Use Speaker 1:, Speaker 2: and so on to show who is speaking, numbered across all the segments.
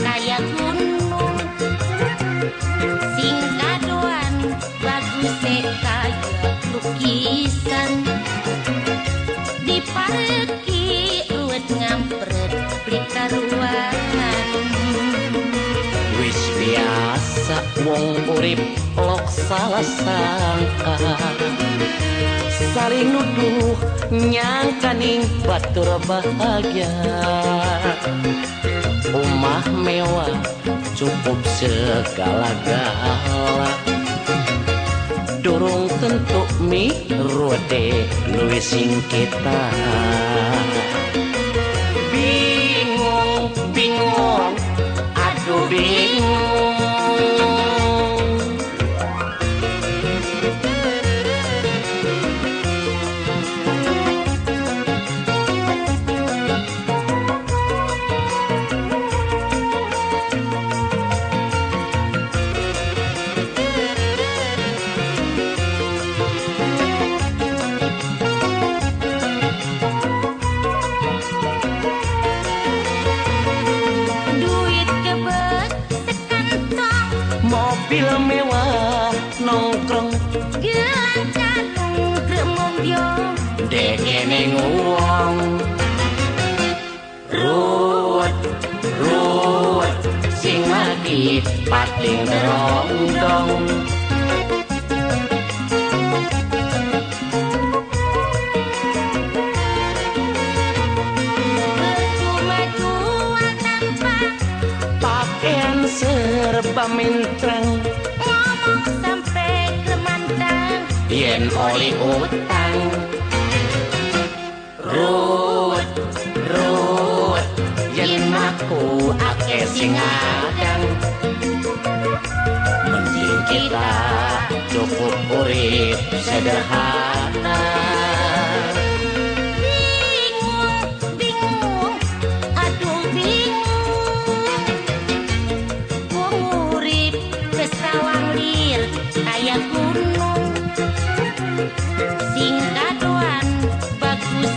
Speaker 1: raya gunung. Singgadoan bagus kaya lukisan. Di parki ruwet ngampret beli karuan
Speaker 2: wis biasa wong urip lok salah sangka. Saling nuduh nyangkaning batur bahagia. Mewah cukup segala-gala Durung tentu mi rode luwih sing mobil mewah nongkrong.
Speaker 1: Gelang calung gremombyong
Speaker 2: dekene nguwong ruwet ruwet sing lagi pating pakaian serba mintreng
Speaker 1: kemantang
Speaker 2: yen oli utang ruwet ruwet yen aku akeh sing adang. Mending kita cukup urip sederhana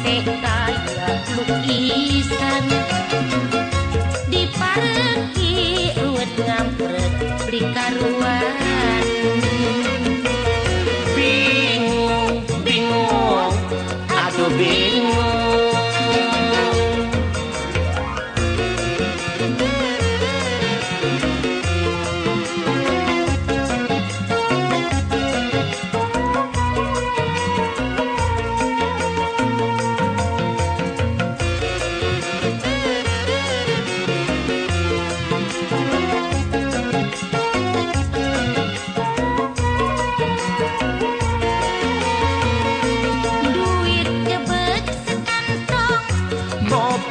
Speaker 1: teh kayak lukisan di parki ruwet ngampret beli
Speaker 2: karu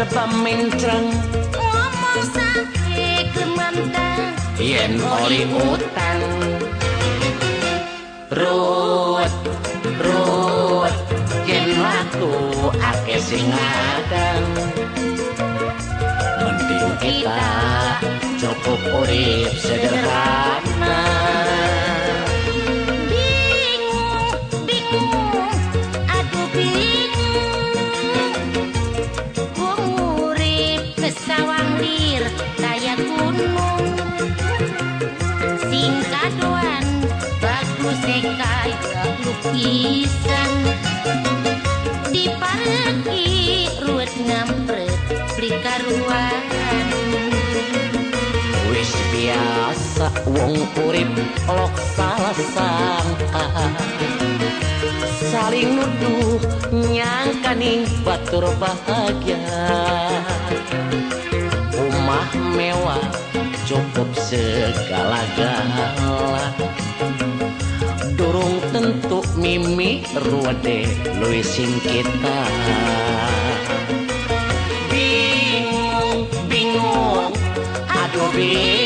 Speaker 2: serba mintreng
Speaker 1: ngomong sampai kemantang
Speaker 2: yen oli utang. Ruwet ruwet. Yen waktu akeh sing mending kita cukup urip sederhana
Speaker 1: wong urip
Speaker 2: lok salah sangka. Saling nuduh nyangkaning batur bahagia. Rumah mewah cukup segala-gala mimi ruwede luwih kita. Bingung bingung. Aduh bingung